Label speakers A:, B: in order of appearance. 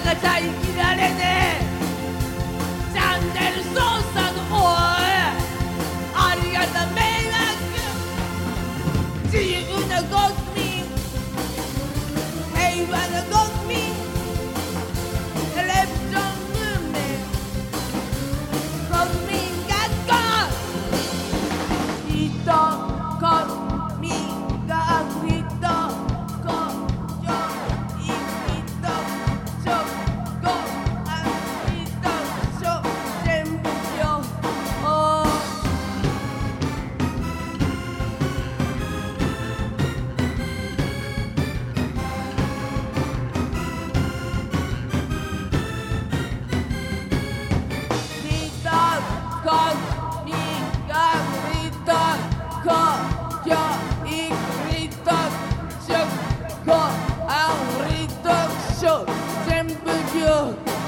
A: なた生きられねえ。チャンネル操作のおいありがた迷惑。自由なゴスミン平和なゴスミン you.